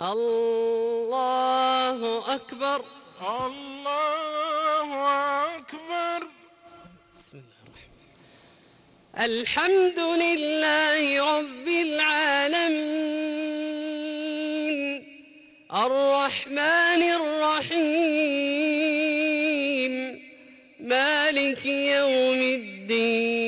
الله أكبر الله أكبر بسم الله الرحمن الحمد لله رب العالمين الرحمن الرحيم مالك يوم الدين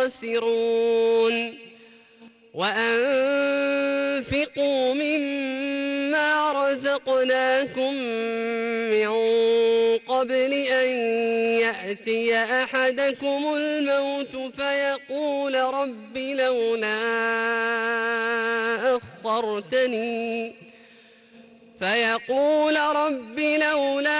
الخاسرون وأنفقوا مما رزقناكم من قبل أن يأتي أحدكم الموت فيقول رب لولا أخرتني. فيقول رب لولا